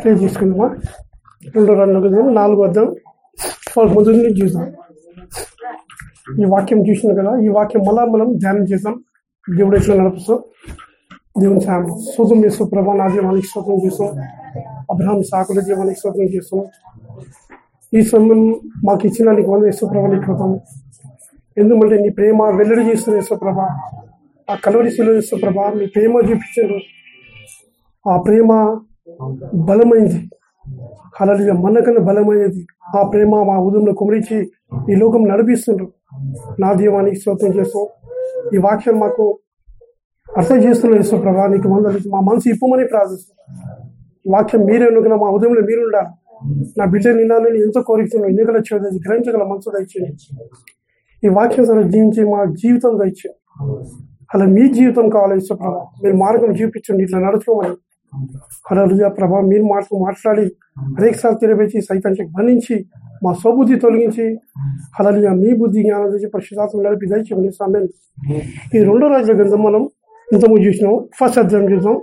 Play చేసుకుందామా? రెండు రెండు కదా నాలుగు వద్దాం వాళ్ళ ముందు నుంచి చూద్దాం. ఈ వాక్యం చూసినాం కదా ఈ వాక్యం మళ్ళా మనం ధ్యానం చేద్దాం. దేవుడు ఎట్లా నడుపుతూ దేవుని సాయం. శోధం చేస్తూ ప్రభా నా జీవానికి స్తోత్రం చేస్తాం. అబ్రహం సాకుల జీవానికి స్తోత్రం చేస్తాం. ఈ సమయం మాకు ఇచ్చిన నీకు వంద యశ్వ్రభ నీకు ఎందుకంటే నీ ప్రేమ వెల్లడి చేస్తున్న యశ్వ్రభ ఆ కలవరి శిలో ప్రభా మీ ప్రేమ చూపించారు. ఆ ప్రేమ బలమైంది. అలాగే మనకన్నా బలమైనది. ఆ ప్రేమ మా ఉదయంలో కుమరించి ఈ లోకం నడిపిస్తుండ్రు. నా దీవానికి స్తోత్రం చేస్తాం ఈ వాక్యం మాకు అర్థం చేస్తున్నారు యేసు ప్రభా నీకు వందలు మా మనసు ఇప్పమని ప్రార్థిస్తాం వాక్యం మీరే అనుకున్న మా ఉదయంలో మీరు ఉండాలి నా బిడ్డ నిన్నానని ఎంతో కోరుతున్నాను ఎన్నికల చేయాలి గ్రహించగల మనసు దయచేయండి. ఈ వాక్యం సరే జీవించి మా జీవితం దయచేయండి అలా మీ జీవితం కావాలి యేసు ప్రభా మీరు మార్గం చూపించండి ఇట్లా నడుచుకోమని. అలా ప్రభా మీరు మాట మాట్లాడి అనేకసార్లు తెలియపేసి సైతానికి బంధించి మా స్వబుద్ధి తొలగించి అలా మీ బుద్ధి జ్ఞానం తెచ్చి పరిశుధాత్మ నడిపి దయచేయండి సమయం ఈ రెండో రాజుల గ్రంథం మనం ఇంతకుముందు చూసినాం ఫస్ట్ అధ్యాయం చూద్దాం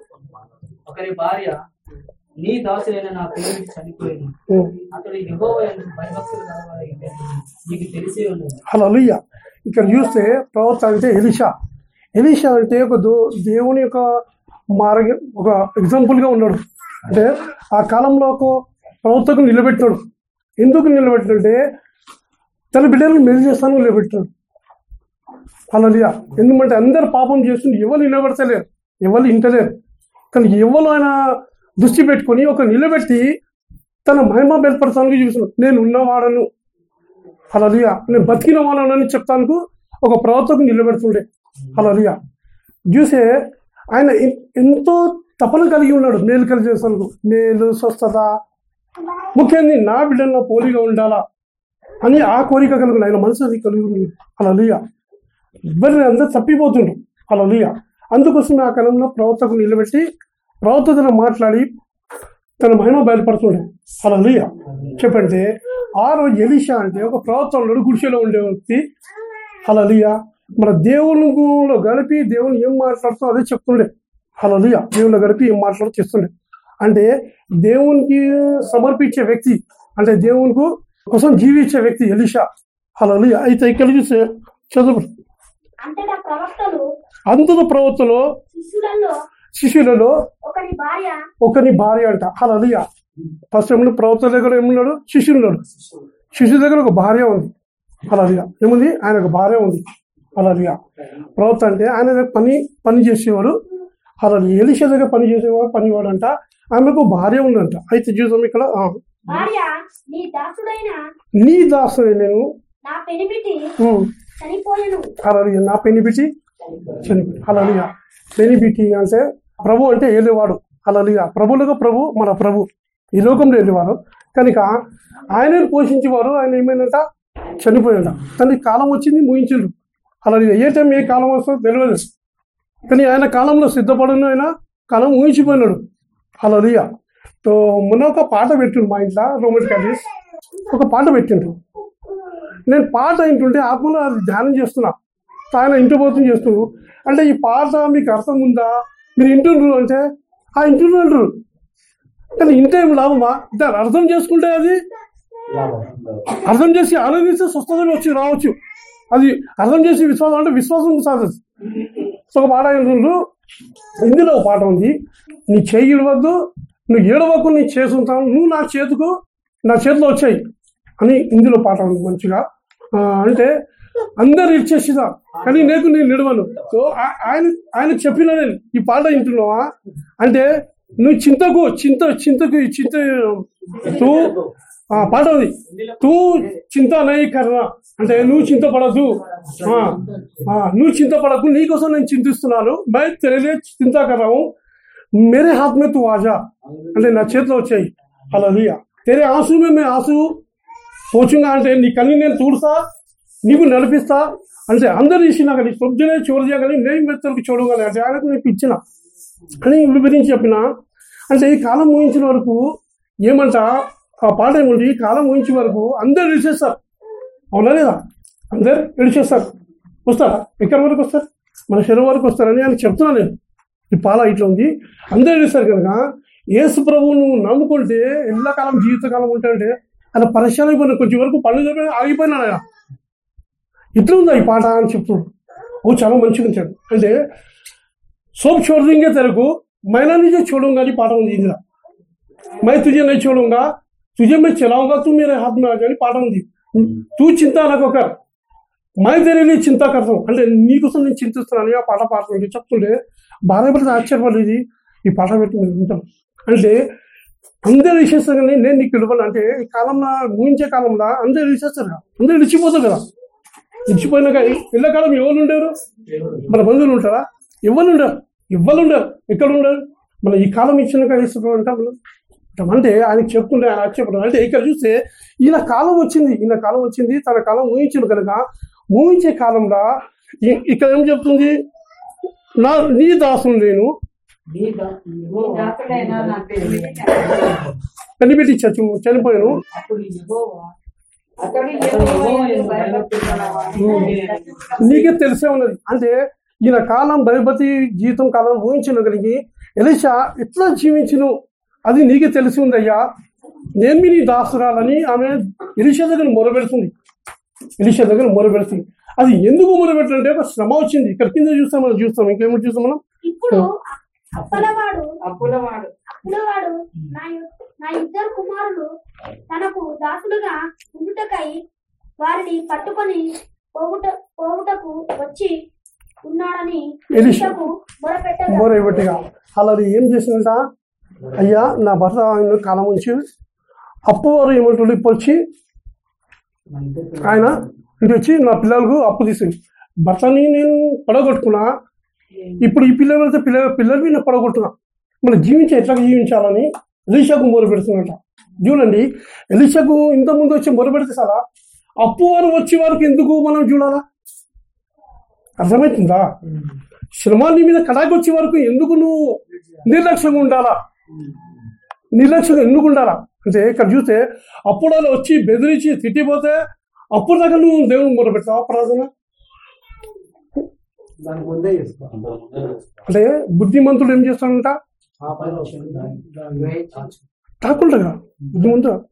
ఒకరి భార్య నీ దాసులైన నా పిల్లలకి చనిపోయింది. ఉం. అతడు యెహోవా యందు భయభక్తులు కలవాడై ఉండేది. నీకు తెలిసే ఉన్నది హల్లెలూయా. ఇక్కడ చూస్తే ప్రవక్త అంటే ఎలిషా. ఎలిషా అంటే ఒక దేవుని యొక్క మార్గ ఒక ఎగ్జాంపుల్గా ఉన్నాడు. అంటే ఆ కాలంలో ఒక ప్రవర్తకు నిలబెట్టాడు. ఎందుకు నిలబెట్టాడంటే తన బిడ్డలను మెలి చేస్తాను నిలబెట్టాడు. అలా ఎందుకంటే అందరు పాపం చేస్తుంది. ఎవరు నిలబెడతలేరు. ఎవరు ఇంటలేరు. కానీ ఎవరు ఆయన దృష్టి పెట్టుకొని ఒక నిలబెట్టి తన మహిమ బయలుపరచడానికి చూస్తున్నాడు. నేను ఉన్నవాడను. అలా నేను బతికిన వాళ్ళని చెప్తాను ఒక ప్రవర్తకు నిలబెడుతుండే. అలలియా చూసే ఆయన ఎంతో తపన కలిగి ఉన్నాడు. మేలు కలిగి చేస్తాను మేలు స్వస్థత. ముఖ్యంగా నా బిడ్డల్లో పోలిగా ఉండాలా అని ఆ కోరిక కలిగిన. ఆయన మనసు అది కలిగి ఉంది అలలియా ఇబ్బంది అందరూ తప్పిపోతుండ్రు. అలలియా అందుకోసం ఆ కాలంలో ప్రవర్తకు నిలబెట్టి ప్రవర్తతో మాట్లాడి తన మహిమ బయలుపడుతుండే అలలియా చెప్పంటే ఆ రోజు ఎలిషా అంటే ఒక ప్రవర్తనలో గుడిసెలో ఉండే వ్యక్తి. అలలియా మన దేవునిలో గడిపి దేవుని ఏం మాట్లాడుతూ అదే చెప్తుండే. అలలియా దేవునిలో గడిపి ఏం మాట్లాడుతూ చేస్తుండే. అంటే దేవునికి సమర్పించే వ్యక్తి అంటే దేవునికి కోసం జీవించే వ్యక్తి ఎలిషా. అలలియా అయితే ఇక్కడ చూస్తే చదువు. అంతటా ప్రవర్తనలో శిష్యులలో ఒకరి భార్య అంట. అలలియా ఫస్ట్ ఏమన్నా ప్రవర్తన దగ్గర ఏమున్నాడు? శిష్యుడు ఉన్నాడు. శిష్యు దగ్గర ఒక భార్య ఉంది. అలలియా ఏముంది? ఆయన ఒక భార్య ఉంది. అలలియా ప్రవర్త అంటే ఆయన పని పని చేసేవాడు అలా ఎలిషా దగ్గర పని చేసేవాడు పనివాడు అంట ఆమెకు భార్య ఉందంట. అయితే చూద్దాం ఇక్కడ నీ దాసుడే నేను. అలలియా నా పెనిబిటి చనిపోయి అలలియా పెనిబిటి అంటే ప్రభు అంటే ఏలేవాడు. అలలియా ప్రభులుగా ప్రభు మన ప్రభు. ఈ లోకంలో వెళ్ళేవారు కనుక ఆయనను పోషించేవారు ఆయన ఏమైందంట? చనిపోయాడు తనకి కాలం వచ్చింది ముగించిండు అలా ఏ టైం ఏ కాలం వస్తుందో తెలియదు. కానీ ఆయన కాలంలో సిద్ధపడిన ఆయన కాలం ఊహించిపోయినాడు. అలలియా తో మొన్న ఒక పాట పెట్టిండు మా ఇంట్లో రోమన్ ఒక పాట పెట్టిండు. నేను పాట వింటుంటే ఆత్మలో అది ధ్యానం చేస్తున్నా. ఆయన ఇంటి పోతుంది చేస్తున్నారు. అంటే ఈ పాట మీకు అర్థం ఉందా? మీరు ఇంటుండ్రు అంటే ఆ ఇంటుండ్రు అంటారు. కానీ ఇంటే లాభమా? దాన్ని అర్థం చేసుకుంటే అది అర్థం చేసి ఆలోచిస్తే స్వస్థత వచ్చి రావచ్చు. అది అర్థం చేసి విశ్వాసం అంటే విశ్వాసం సాధస్ సో ఒక పాట ఏంటండ్రు ఇందులో ఒక పాట ఉంది. నీ చేయి ఇవ్వద్దు నువ్వు ఏడవకు నీ చేసుకుంటాను నువ్వు నా చేతుకు నా చేతిలో వచ్చాయి అని ఇందులో పాట ఉంది మంచిగా. అంటే అందరు ఇచ్చేసిదా? కానీ నీకు నేను నిడవను సో ఆయన ఆయన చెప్పిన నేను. ఈ పాట వింటున్నావా? అంటే నువ్వు చింతకు చింత చింతకు చింత తూ పాట ఉంది తూ చింత నై అంటే నువ్వు చింతపడద్దు. నువ్వు చింతపడకు నీకోసం నేను చింతిస్తున్నాను. బై తెలియలే చింత మేరే హాత్ మే తూ ఆజా. అంటే నా చేతిలో వచ్చాయి. అలా తెరే ఆసు మే మే ఆసు పోచుగా అంటే నీ కన్నీ నేను తూడుస్తా నీకు నడిపిస్తా. అంటే అందరు ఇచ్చినా కానీ పొద్దునే చూడజా చేయగలి నేను మెత్తలకు చూడగలి. అంటే ఆయనకు నేను ఇచ్చిన అని వివరించి చెప్పిన. అంటే ఈ కాలం ముగించిన వరకు ఏమంట? ఆ పాట ఏమిటి కాలం ఊహించే వరకు అందరు విడిచేస్తారు అవునా లేదా? అందరు విడిచేస్తారు వస్తారా? ఎక్కడి వరకు వస్తారు? మన శరీరం వరకు వస్తారని ఆయన చెప్తున్నా నేను. ఈ పాల ఇట్లా ఉంది. అందరూ విడిస్తారు కనుక ఏసు ప్రభువు నువ్వు నమ్ముకుంటే ఎల్లకాలం జీవితకాలం ఉంటాడంటే ఆయన పరిశ్రమ అయిపోయిన కొంచెం వరకు పళ్ళు చెప్పి ఆగిపోయినాడు ఆయన. ఇట్లా ఉందా ఈ పాట అని చెప్తాడు ఓ చాలా మంచిగా ఉంచాడు అంటే సోప్ చోడింగే తెరకు మైనా నుంచే చూడంగా పాట ఉంది ఇందులో. మై చూడంగా तुझे मैं चलाऊंगा तू मेरे हाथ में आ जा అని పాట ఉంది తూ చింత నాకు कर मैं तेरे लिए చింత करता हूं అంటే నీకోసం నేను చింతిస్తున్నాను ఆ పాట పాడుతుంటే చెప్తుంటే భార్య భర్త ఆశ్చర్యపడేది ఈ పాట పెట్టి మేము వింటాం అంటే అందరు విశేషంగా నేను నీకు పిలవను అంటే ఈ కాలంలో ఊహించే కాలంలో అందరు విశేస్తారు కదా అందరు విడిచిపోతారు కదా విడిచిపోయినాక ఇళ్ళకాలం ఎవరు ఉండేవారు మన బంధువులు ఉంటారా ఎవరు ఉండరు ఎవ్వరు ఉండరు ఎక్కడ ఉండరు మన ఈ కాలం ఇచ్చినాక ఇస్తున్నాం అంటాం మనం. అంటాం. ఆయనకి చెప్తుంటే ఆయన ఆక్షేపణ. అంటే ఇక్కడ చూస్తే ఈయన కాలం వచ్చింది ఈయన కాలం వచ్చింది తన కాలం ఊహించింది కనుక ఊహించే కాలంలో ఇక్కడ ఏం చెప్తుంది? నా నీ దాసుని నేను కనిపెట్టి చచ్చి చనిపోయాను. నీకే తెలిసే ఉన్నది. అంటే ఈయన కాలం భయపతి జీవితం కాలం ఊహించిన కలిగి ఎలిషా ఎట్లా జీవించును అది నీకే తెలిసి ఉందయ్యా నేను మీ నీ దాసురాలని ఆమె ఎలిషా దగ్గర మొరబెడుతుంది. ఎలిషా దగ్గర మొరబెడుతుంది. అది ఎందుకు మొరబెట్టాలంటే ఒక శ్రమ వచ్చింది. ఇక్కడ కింద చూస్తాం మనం చూస్తాం. ఇంకేమో చూస్తాం మనం? ఇప్పుడు అప్పలవాడు అప్పులవాడు. అప్పులవాడు నా ఇద్దరు కుమారులు తనకు దాసులుగా ఉండుటకై వారిని పట్టుకొని పోగుట పోగుటకు వచ్చి ఉన్నాడని మొరపెట్టగా. అలా ఏం చేసిందంట? అయ్యా నా భర్త ఆయన కాలం ఉంచి అప్పు వారు ఏమంటుండే ఇప్పుడు వచ్చి ఆయన ఇంటి వచ్చి నా పిల్లలకు అప్పు తీసుకుంది భర్తని నేను పడగొట్టుకున్నా. ఇప్పుడు ఈ పిల్లలు వెళ్తే పిల్ల పిల్లలు నేను పడగొట్టున్నా మనం జీవించి ఎట్లా జీవించాలని ఎలీషాకు మొరు పెడుతున్నట చూడండి ఎలీషాకు ఇంత ముందు వచ్చి మొరు పెడితే సారా అప్పు వారు వచ్చే వారికి ఎందుకు మనం చూడాలా? అర్థమవుతుందా? శ్రమాన్ని మీద కడాకి వచ్చే వరకు ఎందుకు నువ్వు నిర్లక్ష్యంగా ఉండాలా? నిర్లక్ష్యంగా ఎందుకు ఉండాలా అంటే ఇక్కడ చూస్తే అప్పుడు వాళ్ళు వచ్చి బెదిరించి తిట్టిపోతే అప్పుడు దాకా నువ్వు దేవుని మొదలు పెట్టావా ప్రార్థన? అంటే బుద్ధిమంతుడు ఏం చేస్తాడంట. దాక్కుంటాడు బుద్ధిమంతుడు?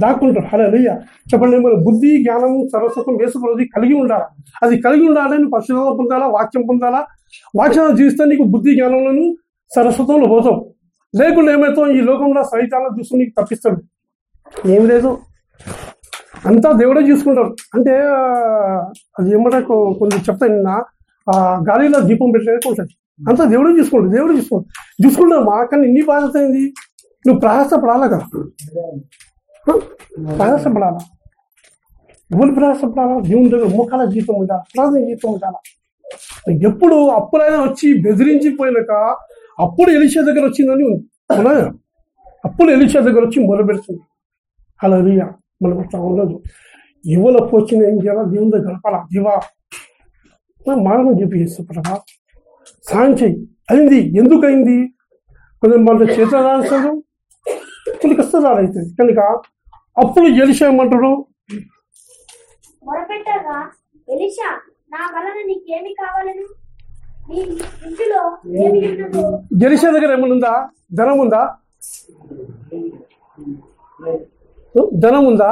దాక్కుంటాడు. హలో అయ్యా చెప్పండి మరి బుద్ధి జ్ఞానం సరస్వతం వేసుకున్నది కలిగి ఉండాలా? అది కలిగి ఉండాలని పరిశుభ్రత పొందాలా? వాక్యం పొందాలా? వాక్యం జీవిస్తే నీకు బుద్ధి జ్ఞానంలోను సరస్వతంలో పోతావు. లేకుండా ఏమవుతాం ఈ లోకంలో సైతాల దృష్టి నీకు తప్పిస్తాడు ఏం లేదు. అంతా దేవుడే చూసుకుంటాడు అంటే అది ఏమంటే కొంచెం చెప్తా నిన్న ఆ గాలిలో దీపం పెట్టడానికి ఉంటుంది అంతా దేవుడే చూసుకుంటాడు దేవుడు చూసుకుంటాడు చూసుకుంటాడు మా కానీ ఇన్ని బాధ్యత ఏంది? నువ్వు ప్రయాసపడాలా కదా? హ? ప్రయాసపడాలా? ఎవరు ప్రయాసపడాలా? దేవుని దగ్గర ముఖాల జీతం ఉండాలి? ప్రార్థన జీతం ఉండాలా? ఎప్పుడు అప్పులైనా వచ్చి బెదిరించిపోయినాక అప్పుడు ఎలిషా దగ్గర వచ్చిందని అవునా? అప్పుడు ఎలిషా దగ్గర వచ్చి మొదలుపెడుతుంది అలా రియా మనం అట్లా ఉండదు. ఎవరికి వచ్చిన ఏం చేయాలా? దేవుని దగ్గర గడపాలా దివా. మానవం చెప్పి చేస్తా ప్రభా. సాయం చెయ్యి. అయింది. ఎందుకు కొంచెం మన చేత రాస్తాడు. కొన్ని కష్టాలు అవుతుంది కనుక అప్పుడు ఎలిషా ఏమంటాడు? మొరపెట్టగా ఎలిషా నా వలన నీకేమి కావాలను? నీ దగ్గర ఏమైనా ఉందా ధనం ఉందా ధనం ఉందా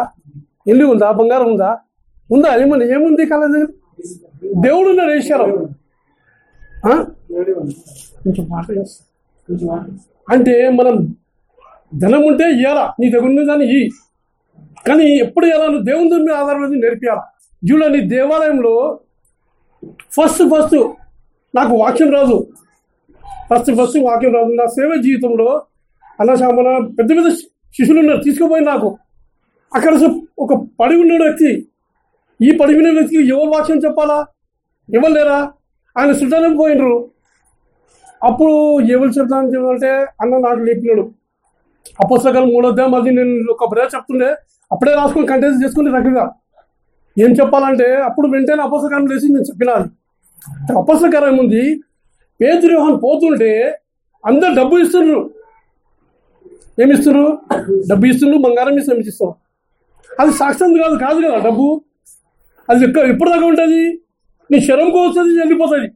ఇల్లు ఉందా బంగారం ఉందా? ఉందా ఏమన్నా ఏముంది కాలేజ్? దగ్గర దేవుడు ఉన్నాడు ఈశ్వరం అంటే మనం ధనం ఉంటే ఇవ్వాలా నీ దగ్గర ఉన్న దాన్ని ఇయ్యి. కానీ ఎప్పుడు ఎలా నువ్వు దేవుని మీద ఆధారపడి నేర్పియాలా చూడండి దేవాలయంలో ఫస్ట్ ఫస్ట్ నాకు వాక్యం రాదు. ఫస్ట్ ఫస్ట్ వాక్యం రాదు. నా సేవ జీవితంలో అన్నశామన పెద్ద పెద్ద శిష్యులు ఉన్నారు. తీసుకుపోయి నాకు. అక్కడ ఒక పడి ఉన్న వ్యక్తి. ఈ పడిగిన వ్యక్తికి ఎవరు వాక్యం చెప్పాలా? ఇవ్వలేరా లేరా? ఆయన సుల్తానం పోయినరు. అప్పుడు ఎవరు చెప్తాను చెప్పాలంటే అన్న నాకు లేపినాడు. అపోస్తకాలు మూడోద్దాం అది నేను ఒక బ్రేక్ చెప్తుండే. అప్పుడే రాసుకొని కంటెన్స్ చేసుకుని రకంగా. ఏం చెప్పాలంటే అప్పుడు వెంటనే అపోస్తకాలం లేచి నేను చెప్పినాను. తపస్సుకరం ఉంది ఏముంది పేదరు పోతుంటే అందరు డబ్బు ఇస్తున్నారు. ఏమి ఇస్తున్నారు? డబ్బు ఇస్తున్నారు బంగారం ఇస్తాం ఇస్తాం అది సాక్ష్యం కాదు కాదు కదా డబ్బు. అది ఎక్కడ ఎప్పుడు దాకా ఉంటుంది? నీ శరంకు వస్తుంది వెళ్ళిపోతుంది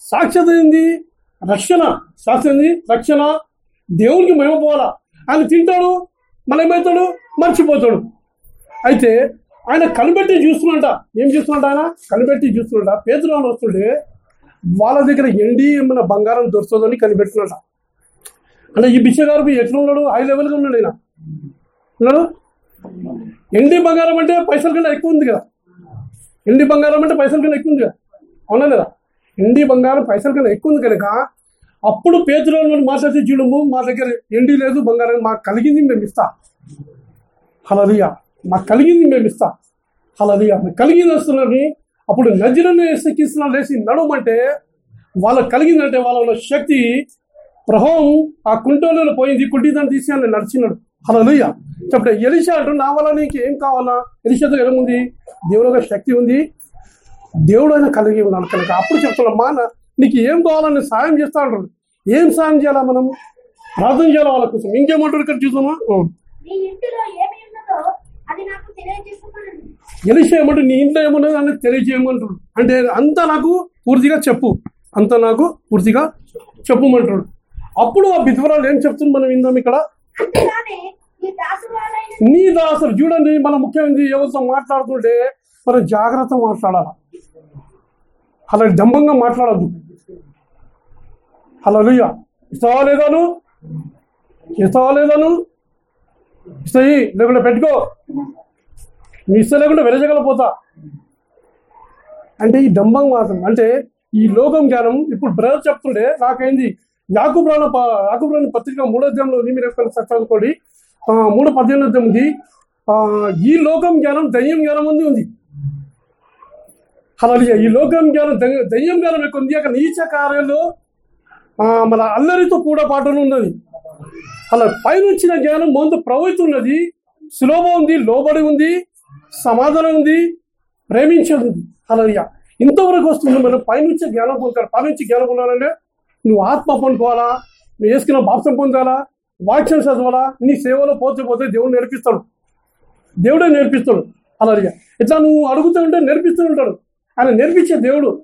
సాక్ష్యత ఏంది? రక్షణ. శాస్త్రం ఏంది? రక్షణ. దేవునికి మేము పోవాలా. ఆయన తింటాడు మళ్ళీ ఏమవుతాడు మర్చిపోతాడు. అయితే ఆయన కనిపెట్టి చూస్తున్నట ఏం చూస్తున్నట ఆయన? కనిపెట్టి చూస్తున్నట పేదరాలు వస్తుంటే వాళ్ళ దగ్గర ఎండి ఏమైనా బంగారం దొరుకుతుందని కనిపెట్టినట అంటే ఈ బిచ్చగారు ఎట్లా ఉన్నాడు? హై లెవెల్గా ఉన్నాడు ఆయన. ఉన్నాడు? ఎండి బంగారం అంటే పైసల కన్నా ఎక్కువ ఉంది కదా. ఎండి బంగారం అంటే పైసల కన్నా ఎక్కువ ఉంది కదా. అవునా లేదా? ఎండి బంగారం పైసల కన్నా ఎక్కువ ఉంది కనుక అప్పుడు పేదరాలు మాట్లాడితే చూడము మా దగ్గర ఎండి లేదు బంగారం మాకు కలిగింది మేము ఇస్తా. హలలియా మాకు కలిగింది మేము ఇస్తాం. అలాది కలిగింది వస్తున్నది అప్పుడు నజరని ఎక్కిస్తున్నా లేచి నడవమంటే వాళ్ళకి కలిగిందంటే వాళ్ళ ఉన్న శక్తి ప్రభావం ఆ కుంటోలో పోయింది. కుంటిదాన్ని తీసి అని నడిచినాడు. హలలుయ చెప్పే ఎలిషా అంటూ నా వల్ల నీకు ఏం కావాలా? ఎలిషాతో ఏముంది దేవుడు శక్తి ఉంది. దేవుడు అయినా కలిగి ఉన్నాడు కనుక అప్పుడు చెప్తున్నాడు మా నీకు ఏం కావాలని సాయం చేస్తా అంటాడు ఏం సాయం చేయాలా మనం? ప్రార్థన చేయాలా వాళ్ళ కోసం? ఇంకేమంటారు ఇక్కడ చూద్దామా? ఉం. నీ ఇంటిలో ఏమున్నది అని తెలియజేయమంటాడు అంటే అంతా నాకు పూర్తిగా చెప్పు. అంతా నాకు పూర్తిగా చెప్పుమంటాడు అప్పుడు ఆ విధ్వరాలు ఏం చెప్తుంది మనం విందాం ఇక్కడ? నీ దాసులు చూడండి మన ముఖ్యమంత్రి ఎవరితో మాట్లాడుతుంటే మనం జాగ్రత్త మాట్లాడాలి? అలా డంబంగా మాట్లాడద్దు. అలా లుయ్య ఇస్తావా లేదాను ఇస్తావా లేదాను ఇస్తాయి లేకుండా పెట్టుకో. నువ్వు ఇస్తే లేకుండా వెరజగలపోతా అంటే ఈ డంబం మాత్రం అంటే ఈ లోకం జ్ఞానం ఇప్పుడు బ్రదర్ చెప్తుండే నాకైంది? యాకుబ్రాణ యాకుబ్రాణ పత్రిక మూడో అధ్యాయంలో మీరు చదువుకోండి మూడు పద్దెనిమిది అధ్యాయం ఉంది. ఈ లోకం జ్ఞానం దయ్యం జ్ఞానం ఉంది ఉంది. అలా ఈ లోకం జ్ఞానం దయ్యం జ్ఞానం ఎక్కువ ఉంది. అక్కడ నీచ కార్యంలో మన అల్లరితో కూడా పాటలు ఉన్నది. అలా పైనుంచిన జ్ఞానం ముందు ప్రవహిస్తున్నది. సులభం ఉంది లోబడి ఉంది సమాధానం ఉంది ప్రేమించేది. ఉంది అలా ఇంతవరకు వస్తుంది మనం పైనుంచి జ్ఞానం పొందుతారు పైనుంచి జ్ఞానం పొందాలంటే నువ్వు ఆత్మ పొందుకోవాలా? నువ్వు వేసుకున్న బాప్సం పొందాలా? వాక్యం చదవాలా? నీ సేవలో పోతే పోతే దేవుడు నేర్పిస్తాడు. దేవుడే నేర్పిస్తాడు. అలా ఇట్లా నువ్వు అడుగుతూ ఉంటే నేర్పిస్తూ ఉంటాడు. ఆయన నేర్పించే దేవుడు.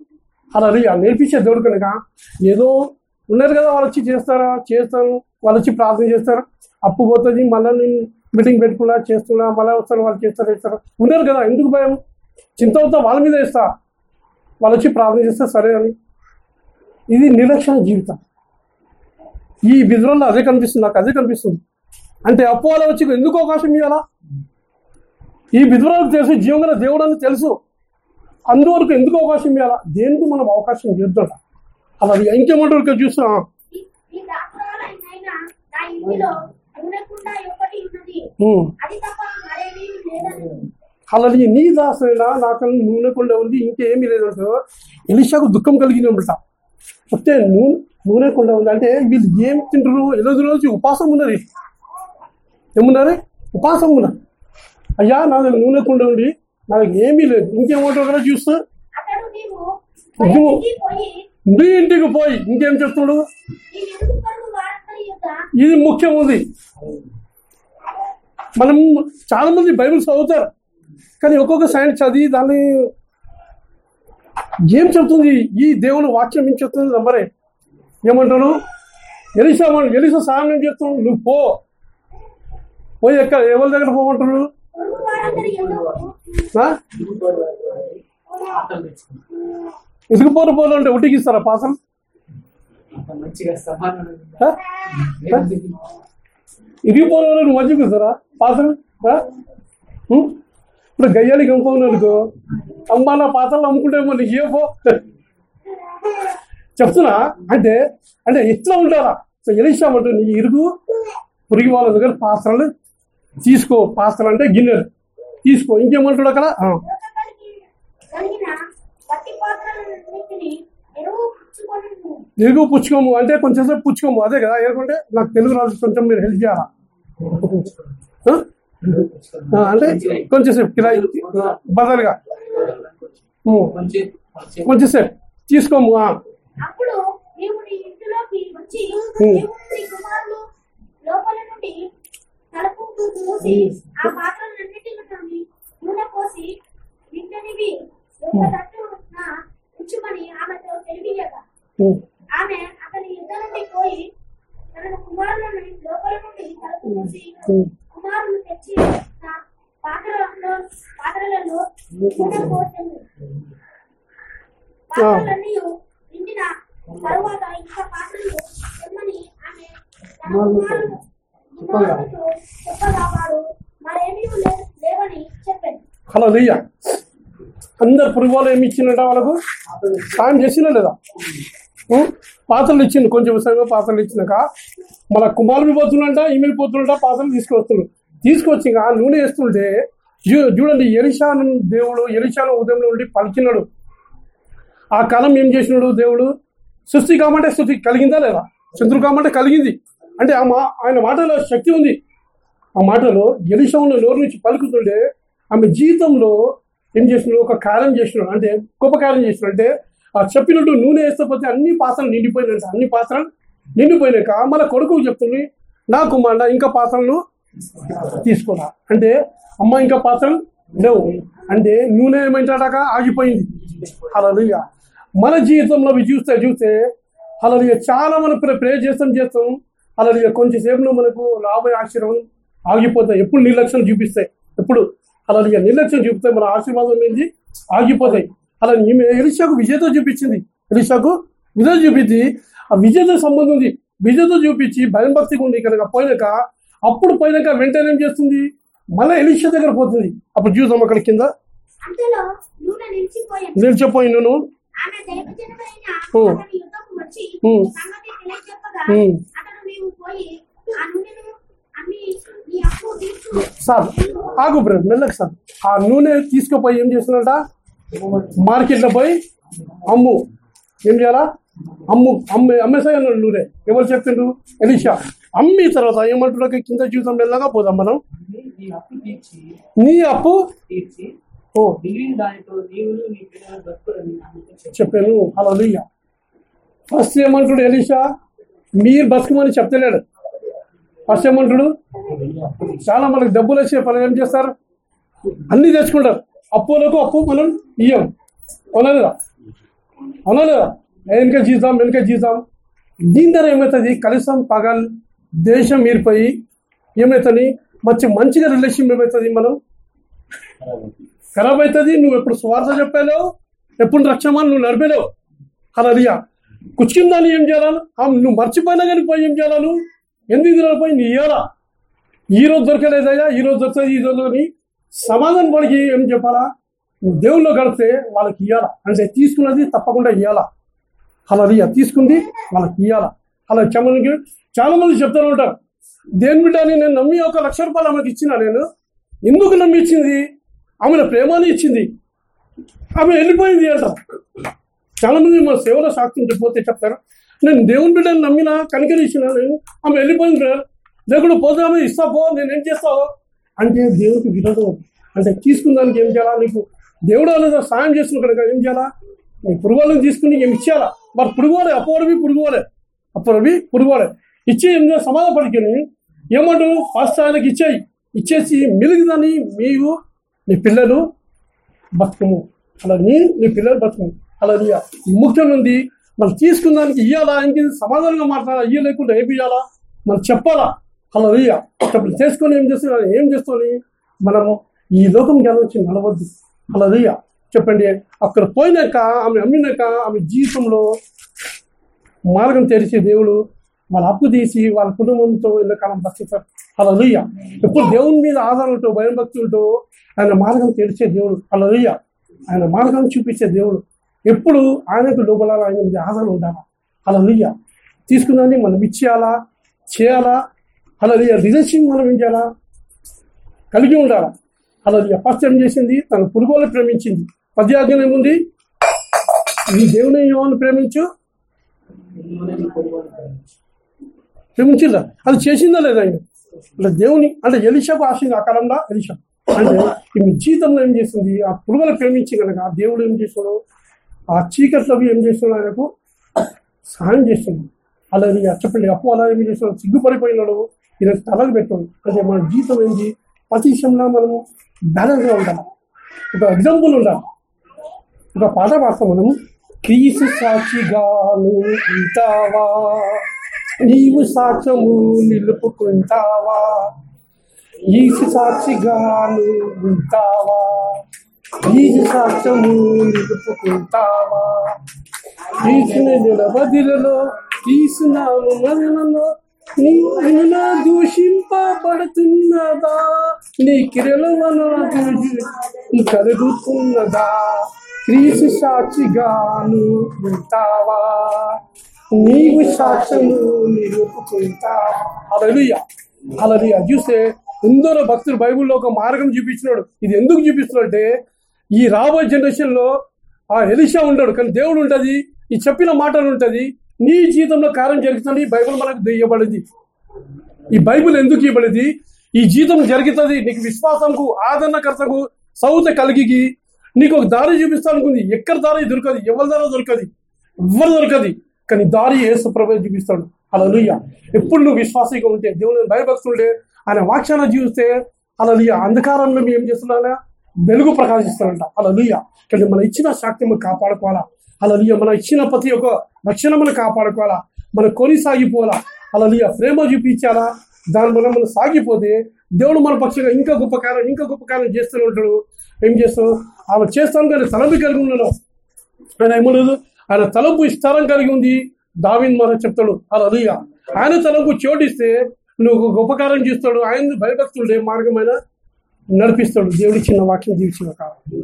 అలా నేర్పించే దేవుడు కనుక ఏదో ఉన్నారు కదా వాళ్ళు వచ్చి చేస్తారా? చేస్తాను. వాళ్ళు వచ్చి ప్రార్థన చేస్తారు. అప్పు పోతుంది. మళ్ళీ నేను మీటింగ్ పెట్టుకున్నా చేస్తున్నా మళ్ళీ వస్తారు వాళ్ళు చేస్తారు చేస్తారు. ఉన్నారు కదా ఎందుకు భయం? చింత అవుతా వాళ్ళ మీద వేస్తా. వాళ్ళు వచ్చి ప్రార్థన చేస్తే సరే అని. ఇది నిర్లక్ష్య జీవితం. ఈ విధులలో అదే కనిపిస్తుంది. నాకు అదే కనిపిస్తుంది. అంటే అప్పు వాళ్ళ వచ్చి ఎందుకు అవకాశం ఇవ్వాలా? ఈ విధురాలకు తెలుసు జీవంగా దేవుడు అని తెలుసు. అందువరకు ఎందుకు అవకాశం ఇవ్వాలా? దేనికి మనం అవకాశం ఇద్దాం అలా ఇంకేమంటారు ఇక్కడ ఈ- ఈ దాసురాలైన నా ఇంటిలో ఉండకుండా ఒకటి ఉన్నది ఉమ్. అది తప్ప మరేమీ లేదని అలా నీ దాసైనా నాకు నూనె కొండ ఉంది ఇంకేమీ లేదంటే ఎలిషాకు దుఃఖం కలిగినమాట వస్తే నూనె నూనె కొండ ఉంది. అంటే వీళ్ళు ఏం తింటారు ఎనిమిది రోజు ఉపాసం ఉన్నది. ఏమున్నారు ఉపాసం ఉన్నారు అయ్యా నా దగ్గర నూనె కొండ ఉంది నాకు ఏమీ లేదు. ఇంకేమంటారు చూస్తే నీ ఇంటికి పోయి ఇంకేం చెప్తున్నాడు నీ వెనుక పరుగు వారందరి యొక్క ఇది ముఖ్యం ఉంది. మనం చాలా మంది బైబిల్ చదువుతారు. కానీ ఒక్కొక్క సైన్స్ చదివి దాన్ని ఏం చెప్తుంది ఈ దేవుని వాక్యం ఏం చెప్తుంది నమ్మరే ఏమంటాను? ఎలిసా ఎలిసా సాయం ఏం చెప్తున్నాడు నువ్వు పో. పోయి ఎక్కడ ఎవరి దగ్గర పోమంటాడు పొరుగు వారందరి యొక్క ఆ? పాటలు తెచ్చుకున్నాను ఇసుకు పోరు పోరు అంటే ఉటికిస్తారా పాసం పోరు నువ్వు మంచిగా పాసం ఆ? ఉం? ఇప్పుడు గయ్యానికి అమ్ముకోను అనుకో. అమ్మా నా పాత్రలు అమ్ముకుంటే మళ్ళీ ఏ పో? చెప్తున్నా? అంటే అంటే ఎట్లా ఉంటారా? సో ఎలిసామంటే నీ ఇరుగు పురిగి వాళ్ళ దగ్గర పాత్రలు తీసుకో. పాత్రలు అంటే గిన్నెలు. తీసుకో. ఇంకేమంటాడు అక్కడ ఆ. లోక కలిగి కలిగిన పట్టి పాత్రలన్నింటినీ ఎరుగు పుచ్చుకోము. అంటే కొంచెం సేపు పుచ్చుకోము. అదే కదా ఎందుకంటే నాకు తెలుగు రాదు కొంచెం మీరు హెల్ప్ చేయాలా? అంటే కొంచెం సేపు కిరాయి బదలుగా. కొంచెం సేపు తీసుకోము ఆ. ఆమె అతని యుద్ధ నుండి పోయి తన కుమారులను లోపల నుండి తలుపు మూసి. కుమారులు తెచ్చి నా పాత్రలలో నూనె పోసింది పాత్రలన్నీ నిండిన తరువాత ఇంకా పాత్రలు తెమ్మని ఆమె తన కుమారులు కుమారులతో చెప్పగా వాడు మరేమీ లే- లేవని చెప్పాను హలో అందరు పురుగులు ఏమి ఇచ్చిందంట వాళ్ళకు? సాయం చేసినా లేదా? పాత్రలు ఇచ్చింది కొంచెం విషయంగా పాత్రలు ఇచ్చినాక మన కుమారుని పోతున్నంట ఈమెను పోతున్నంట పాత్రలు తీసుకొస్తున్నాడు తీసుకొచ్చి ఆ నూనె వేస్తుంటే చూడండి ఎలిషాను దేవుడు ఎలిషాను ఉదయంలో ఉండి పలికినాడు. ఆ కాలం ఏం చేసినాడు దేవుడు? సృష్టి కామంటే సృష్టి కలిగిందా లేదా? చంద్రుడు కామంటే కలిగింది. అంటే ఆ మా ఆయన మాటలో శక్తి ఉంది. ఆ మాటలో ఎలిషంలో నోరు నుంచి పలుకుతుంటే ఆమె జీవితంలో ఏం చేసినాడు? ఒక కార్యం చేసినాడు. అంటే గొప్ప కార్యం చేసినాడు. అంటే చెప్పినట్టు నూనె వేస్తే పోతే అన్ని పాత్రలు నిండిపోయినాయి అన్ని పాత్రలు నిండిపోయినాక మన కొడుకు చెప్తుంది నా కుమారుడు ఇంకా పాత్రలు తీసుకురా. అంటే అమ్మ ఇంకా పాత్రలు లేవు. అంటే నూనె ఏమైంటాడాక ఆగిపోయింది. అలా మన జీవితంలో అవి చూస్తే చూస్తే అలా చాలా మనం ప్రే చేస్తాం చేస్తాం. అలా కొంచెంసేపులో మనకు లాభ ఆశీర్వాదం ఆగిపోతాయి. ఎప్పుడు నిర్లక్ష్యం చూపిస్తాయి. ఎప్పుడు అలా నిర్లక్ష్యం చూపితే మన ఆశీర్వాదం ఏంటి ఆగిపోతాయి. అలా ఈమె ఎలిషాకు విజయతో చూపించింది. ఎలిషాకు విజయ చూపించి ఆ విజయతో సంబంధం ఉంది విజయతో చూపించి భయం భక్తిగా ఉంది కనుక పోయినాక అప్పుడు పోయినాక వెంటనే ఏం చేస్తుంది? మళ్ళీ ఎలిషా దగ్గర పోతుంది. అప్పుడు చూద్దాం అక్కడ కింద అంతలో నూనె నిలిచిపోయాను నిలిచిపోయి నేను. ఆమె దైవజనమైన ఓ. అతని యుద్ధకు వచ్చి ఓ. సంగతి తెలియజెప్పగా ఓ. అతను నీవు పోయి ఆ నూనెను అమ్మి నీ అప్పు తీర్చు. సార్ ఆగు బ్రదర్ మెల్లకి సార్. ఆ నూనె తీసుకుపోయి ఏం చేస్తున్నట మార్కెట్లో పోయి అమ్ము. ఏం చేయాలా? అమ్ము. అమ్మే అమ్మేసాయి అన్నాడు నూనె. ఎవరు చెప్తుండ్రు? ఎలిషా. అమ్మి తర్వాత ఏమంటున్నాక కింద జీవితం వెళ్ళగా పోదాం మనం. నీ అప్పు ఓ. చెప్పాను. అలా ఫస్ట్ ఏమంటాడు ఎలీషా? మీరు బతుకమని చెప్తలేడు. ఫస్ట్ ఏమంటాడు చాలా మనకు డబ్బులు వచ్చే పని ఏం చేస్తారు? అన్ని తెచ్చుకుంటారు. అప్పులకు అప్పు మనం ఇయ్యం. అవునా లేదా? అవునా లేదా? వెనక జీతాం వెనక జీతాం. దీని ద్వారా ఏమవుతుంది? కలిసం పగల్ దేశం ఏర్పడి ఏమవుతుంది? మంచి మంచిగా రిలేషన్ ఏమవుతుంది మనం? ఖరాబ్ అవుతుంది. నువ్వు ఎప్పుడు స్వార్థ చెప్పాలేవు ఎప్పుడు రక్షమని నువ్వు నడిపేలేవు అలా కుచ్చిందని ఏం చేయాలి? నువ్వు మర్చిపోయినా కానీ పోయి ఏం చేయాలను నువ్వు? ఎందుకు దినాలు పోయి నీ ఇయ్యాలా? ఈ రోజు దొరకలేదయ్యా ఈ రోజు దొరుకుతుంది ఈ రోజు అని సమాధానం వాళ్ళకి ఏం చెప్పాలా? నువ్వు దేవుల్లో గడిపితే వాళ్ళకి ఇవ్వాలా అంటే తీసుకున్నది తప్పకుండా ఇవ్వాలా అలా తీసుకుంది వాళ్ళకి ఇవ్వాలా అలా చమనికి చాలా మంది చెప్తూనే ఉంటారు దేని బిడ్డ అని నేను నమ్మి ఒక లక్ష రూపాయలు ఆమెకి ఇచ్చిన నేను? ఎందుకు నమ్మి ఇచ్చింది? ఆమె ప్రేమని ఇచ్చింది. ఆమె వెళ్ళిపోయింది అంటారు చాలా మంది మన సేవలో సాక్ష్యం పోతే చెప్తారు నేను దేవుని బిడ్డని నమ్మినా కనికరించిన నేను? ఆమె వెళ్ళిపోయింది లేకుండా పోతే ఆమె ఇస్తా పో నేను ఏం చేస్తావు? అంటే దేవుడికి విరోధం. అంటే అంటే తీసుకున్నానికి ఏం చేయాలా? నీకు దేవుడు అనేది సాయం చేస్తున్న కనుక ఏం చేయాలా? నీ పురుగులను తీసుకుని ఏం ఇచ్చేయాలా? మరి పురుగువాలే అప్పటివి పురుగువాలే అప్పటివి పురుగువాలే ఇచ్చే ఏం సమాధాన పడుకొని ఏమంటారు ఫస్ట్ ఆయనకి ఇచ్చేయి. ఇచ్చేసి మిలిగిదని మీరు నీ పిల్లలు బతుకము. అలా నీ నీ పిల్లలు బతుకము. అలా నీ ముఖ్యం ఉంది. మనం తీసుకున్నానికి ఇయ్యాలా? ఇంక సమాధానంగా మాట్లాడాలా? ఇయ్య లేకుండా ఏం ఇయ్యాలా మనం చెప్పాలా? అలా ఇయ్య చేసుకొని ఏం చేస్తున్నా? ఏం చేస్తుంది మనము ఈ లోకం గెలవచ్చి నడవద్దు. అలా ఇయ్య చెప్పండి. అక్కడ పోయినాక ఆమె అమ్మినాక ఆమె జీవితంలో మార్గం తెరిచి దేవుడు వాళ్ళ అప్పు తీసి వాళ్ళ కుటుంబంతో ఎంతకాలం బతుకుతారు అలా లుయ్య ఎప్పుడు దేవుని మీద ఆధారంతో భయం భక్తులతో ఆయన మార్గం తెరిచే దేవుడు. అలా లుయ్య ఆయన మార్గం చూపించే దేవుడు. ఎప్పుడు ఆయనకు లోపల ఆయన మీద ఆధారం ఉండాలా అలా లుయ్య తీసుకున్నది మనం ఇచ్చేయాలా? చేయాలా? అలా రిజెక్షన్ మనం ఏం చేయాలా కలిగి ఉండాలా? అలా ఫస్ట్ చేసింది? తన పురుగులను ప్రేమించింది. పద్యాజ్ఞం ఏముంది? నీ దేవుని యోని ప్రేమించు. ప్రేమించిందా? అది చేసిందా లేదా ఆయన? అంటే దేవుని అంటే ఎలిషకు ఆశింది ఆ కాలంలో ఎలిషా. అంటే మీ జీవితంలో ఏం చేసింది? ఆ పురుగులు ప్రేమించి కనుక ఆ దేవుడు ఏం చేస్తున్నాడు? ఆ చీకట్లో అవి ఏం చేస్తున్నాడు ఆయనకు? సహాయం చేస్తున్నాడు. అలాగే చెప్పండి. అప్పు అలా ఏం చేస్తున్నాడు? సిగ్గుపడిపోయినాడు. ఈయన తలలు పెట్టాడు అంటే మన జీవితం ఏంటి? ప్రతి విషయంలో మనం బ్యాలెన్స్గా ఉండాలి. ఒక ఎగ్జాంపుల్ ఉండాలి. ఒక పాట పాడతాం మనం. క్రీసు సాక్షిగాను ఉంటావా? నీవు సాక్ష్యము నిలుపుకుంటావా? ఈసు సాక్షిగాను ఉంటావా? ఈసు సాక్ష్యము నిలుపుకుంటావా? తీసిన నిలబదిలలో తీసినాను మరణలో నీవు దూషింపబడుతున్నదా? నీ క్రియలు దూషి కలుగుతున్నదా? క్రీసు సాక్షిగాను ఉంటావా నీవు సాక్ష్యము నిలుపుకుంటావా? అలలుయ అలలుయ చూస్తే ఎందరో భక్తులు బైబిల్లో ఒక మార్గం చూపించినాడు. ఇది ఎందుకు చూపిస్తున్నాడు అంటే ఈ రాబోయే జనరేషన్లో ఆ ఎలిషా ఉంటాడు కానీ దేవుడు ఉంటది ఈ చెప్పిన మాటలు ఉంటుంది నీ జీవితంలో కార్యం జరుగుతుంది బైబుల్ బైబిల్ మనకు ఇవ్వబడింది ఈ బైబిల్ ఎందుకు ఇవ్వబడింది? ఈ జీవితం జరుగుతుంది నీకు విశ్వాసంకు ఆదరణకర్తకు సౌత కలిగి నీకు ఒక దారి చూపిస్తానుకుంది ఎక్కడ దారి దొరకదు? ఎవరి దారి దొరకదు? ఎవరు దొరకదు? కానీ దారి ఏసు ప్రభు చూపిస్తాడు. అలా ఎప్పుడు నువ్వు విశ్వాసంగా ఉంటే దేవుని భయభక్తుంటే ఆయన వాక్యాన్ని జీవిస్తే అలా అంధకారంలో మేము ఏం చేస్తున్నా వెలుగు ప్రకాశిస్తాడంట. అలా కానీ మన ఇచ్చిన శక్తి మనం కాపాడుకోవాలా? అలా మనం ఇచ్చిన ప్రతి ఒక్క రక్షణ మనం కాపాడుకోవాలా? మనం కొనిసాగిపోవాలా అలా ప్రేమ చూపించాలా? దాని మనం మనం సాగిపోతే దేవుడు మన పక్షంగా ఇంకా గొప్ప కార్యం ఇంకా గొప్ప కార్యం చేస్తూనే ఉంటాడు. ఏం చేస్తాం ఆమె చేస్తాను కానీ తలంపు కలిగి ఉన్నాడు ఆయన ఏమనదు ఆయన తలంపు స్థలం కలిగి ఉంది. దావిన్ మన చెప్తాడు. అలా ఆయన తలంపు చోటిస్తే నువ్వు గొప్పకారం గొప్ప కార్యం చేస్తాడు. ఆయన భయభక్తుడే మార్గమైన నడిపిస్తాడు. దేవుడి చిన్న వాక్యం జీవించిన కాలం.